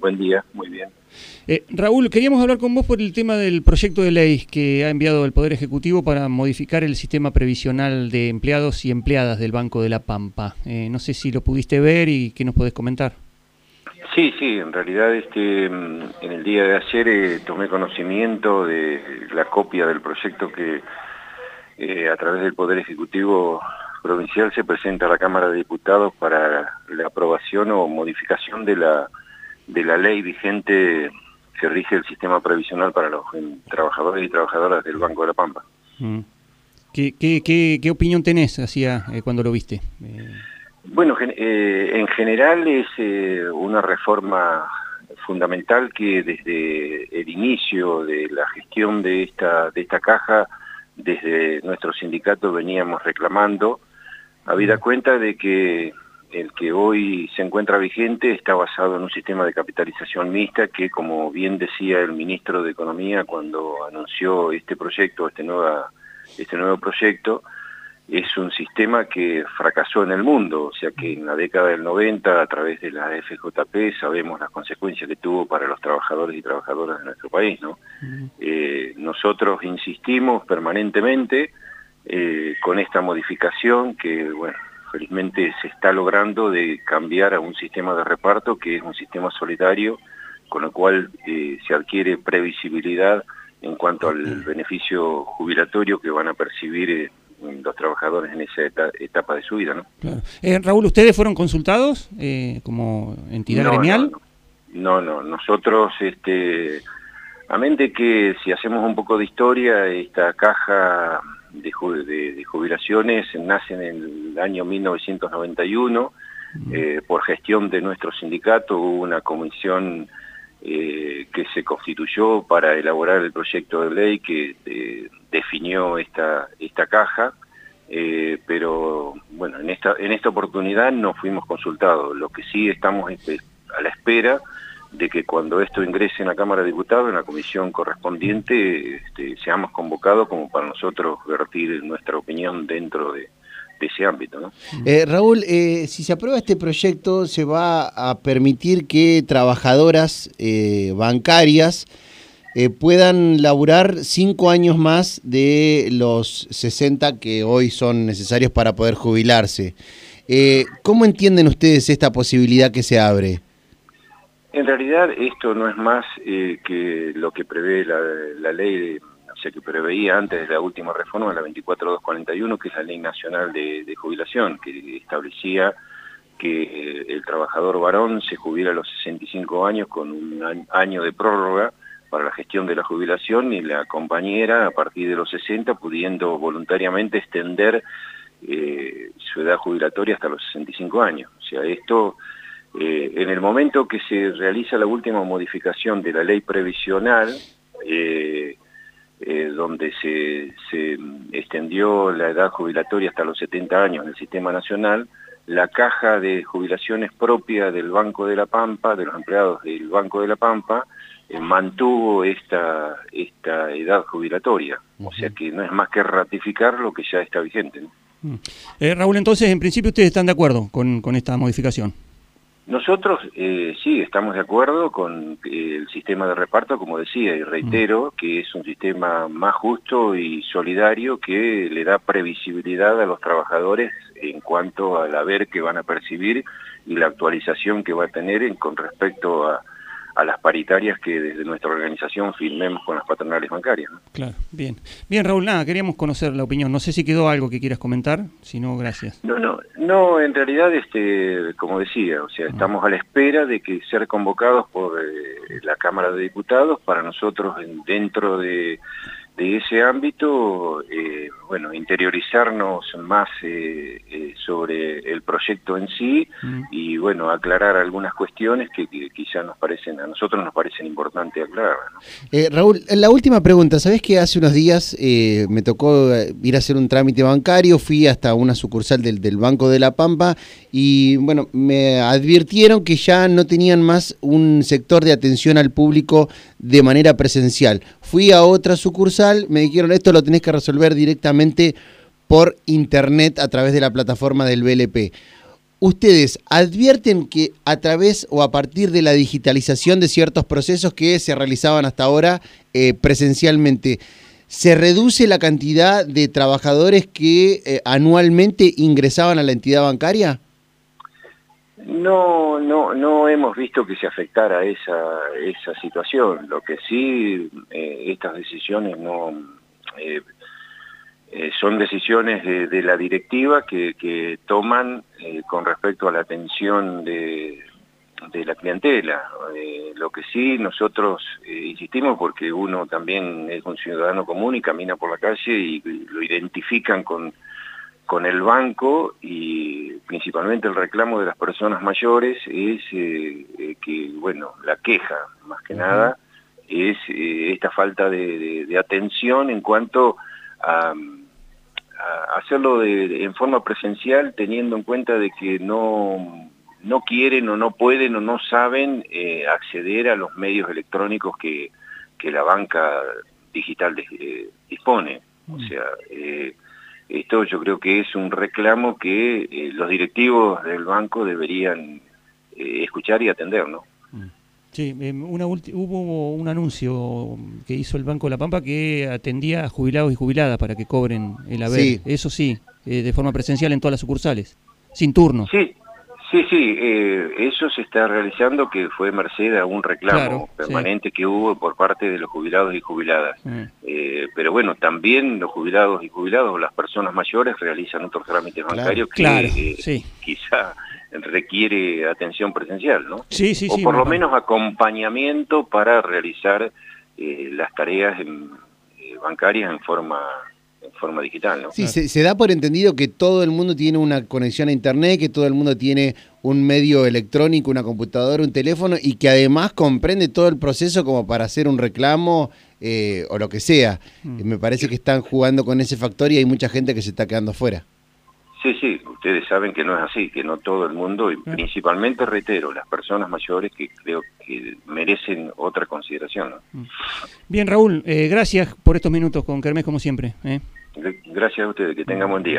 Buen día, muy bien. Eh, Raúl, queríamos hablar con vos por el tema del proyecto de ley que ha enviado el Poder Ejecutivo para modificar el sistema previsional de empleados y empleadas del Banco de la Pampa. Eh, no sé si lo pudiste ver y qué nos podés comentar. Sí, sí, en realidad este, en el día de ayer eh, tomé conocimiento de la copia del proyecto que a través del Poder Ejecutivo Provincial se presenta a la Cámara de Diputados para la aprobación o modificación de la de la ley vigente que rige el sistema previsional para los trabajadores y trabajadoras del Banco de la Pampa. Mm. ¿Qué, qué, opinión tenés hacia, eh, cuando lo viste? Eh, bueno, eh, en general es una reforma fundamental que desde el inicio de la gestión de esta, de esta caja, desde nuestro sindicato veníamos reclamando, habida mm. cuenta de que el que hoy se encuentra vigente está basado en un sistema de capitalización mixta que, como bien decía el ministro de Economía cuando anunció este proyecto, este, nueva, este nuevo proyecto, es un sistema que fracasó en el mundo, o sea que en la década del 90, a través de la FJP, sabemos las consecuencias que tuvo para los trabajadores y trabajadoras de nuestro país. ¿no? Eh, nosotros insistimos permanentemente eh, con esta modificación que, bueno, felizmente se está logrando de cambiar a un sistema de reparto que es un sistema solidario, con lo cual eh, se adquiere previsibilidad en cuanto al beneficio jubilatorio que van a percibir eh, los trabajadores en esa etapa de su vida. ¿no? Eh, Raúl, ¿ustedes fueron consultados como entidad gremial? No, no, nosotros, este, a mente que si hacemos un poco de historia, esta caja de, jubilaciones nacen en el año 1991, eh, por gestión de nuestro sindicato hubo una comisión eh, que se constituyó para elaborar el proyecto de ley que eh, definió esta, esta caja, pero bueno, en esta, en esta oportunidad no fuimos consultados, lo que sí estamos este, a la espera de que cuando esto ingrese en la Cámara de Diputados, en la comisión correspondiente, este, seamos convocados como para nosotros vertir nuestra opinión dentro de, ese ámbito. Eh, Raúl, eh, si se aprueba este proyecto, se va a permitir que trabajadoras eh, bancarias puedan laburar cinco años más de los 60 que hoy son necesarios para poder jubilarse. ¿Cómo entienden ustedes esta posibilidad que se abre? En realidad esto no es más eh, que lo que prevé la, ley, o sea, que preveía antes de la última reforma, la 24241, que es la ley nacional de, jubilación, que establecía que eh, el trabajador varón se jubila a los 65 años con un año de prórroga para la gestión de la jubilación y la compañera a partir de los 60 pudiendo voluntariamente extender eh, su edad jubilatoria hasta los 65 años. O sea, esto eh, en el momento que se realiza la última modificación de la ley previsional, eh, eh, donde se, extendió la edad jubilatoria hasta los 70 años en el sistema nacional, la caja de jubilaciones propia del Banco de la Pampa, de los empleados del Banco de la Pampa, mantuvo esta, esta edad jubilatoria. O sea que no es más que ratificar lo que ya está vigente. Mm. Raúl, entonces, en principio ustedes están de acuerdo con, con esta modificación. Nosotros eh, sí estamos de acuerdo con eh, el sistema de reparto, como decía, y reitero que es un sistema más justo y solidario que le da previsibilidad a los trabajadores en cuanto al haber que van a percibir y la actualización que va a tener en, con respecto a, a las paritarias que desde nuestra organización firmemos con las patronales bancarias. Claro, bien. Bien, Raúl, nada, queríamos conocer la opinión. No sé si quedó algo que quieras comentar, si no, gracias. No, no, no, en realidad, este, como decía, o sea, ah. estamos a la espera de que ser convocados por eh, la Cámara de Diputados para nosotros dentro de de ese ámbito, eh, bueno, interiorizarnos más eh, eh, sobre el proyecto en sí mm. y, bueno, aclarar algunas cuestiones que, quizá nos parecen, a nosotros nos parecen importantes aclarar. Raúl, la última pregunta, ¿sabés que hace unos días me tocó ir a hacer un trámite bancario, fui hasta una sucursal del, del Banco de la Pampa y, bueno, me advirtieron que ya no tenían más un sector de atención al público de manera presencial. Fui a otra sucursal, me dijeron esto lo tenés que resolver directamente por internet a través de la plataforma del BLP. ¿ustedes advierten que a través o a partir de la digitalización de ciertos procesos que se realizaban hasta ahora eh, presencialmente, se reduce la cantidad de trabajadores que eh, anualmente ingresaban a la entidad bancaria? No, no, no hemos visto que se afectara esa, esa situación. Lo que sí, eh, estas decisiones no eh, eh, son decisiones de, la directiva que, toman con respecto a la atención de, de la clientela. lo que sí nosotros insistimos porque uno también es un ciudadano común y camina por la calle y lo identifican con con el banco y principalmente el reclamo de las personas mayores es eh, eh, que, bueno, la queja más que nada es eh, esta falta de, atención en cuanto a, hacerlo en forma presencial teniendo en cuenta de que no, no quieren o no pueden o no saben acceder a los medios electrónicos que, que la banca digital dispone. O sea, esto yo creo que es un reclamo que eh, los directivos del banco deberían eh, escuchar y atender, ¿no? Sí, em, hubo un anuncio que hizo el Banco de la Pampa que atendía a jubilados y jubiladas para que cobren el haber. Eso sí, eh, de forma presencial en todas las sucursales, sin turno. Sí, Sí, sí, eh, eso se está realizando que fue merced a un reclamo permanente que hubo por parte de los jubilados y jubiladas. Mm. Eh, pero bueno, también los jubilados y jubilados, las personas mayores realizan otros trámites bancarios que eh, quizá requiere atención presencial, ¿no? Sí, sí, o por lo menos acompañamiento para realizar las tareas bancarias en forma forma digital. ¿no? Sí, se, da por entendido que todo el mundo tiene una conexión a Internet, que todo el mundo tiene un medio electrónico, una computadora, un teléfono y que además comprende todo el proceso como para hacer un reclamo eh, o lo que sea. Mm. Me parece que están jugando con ese factor y hay mucha gente que se está quedando fuera. Sí, sí, ustedes saben que no es así, que no todo el mundo, y principalmente, reitero, las personas mayores que creo que merecen otra consideración. Mm. Bien, Raúl, eh, gracias por estos minutos con Kermés como siempre. ¿eh? Gracias a ustedes, que tengan buen día.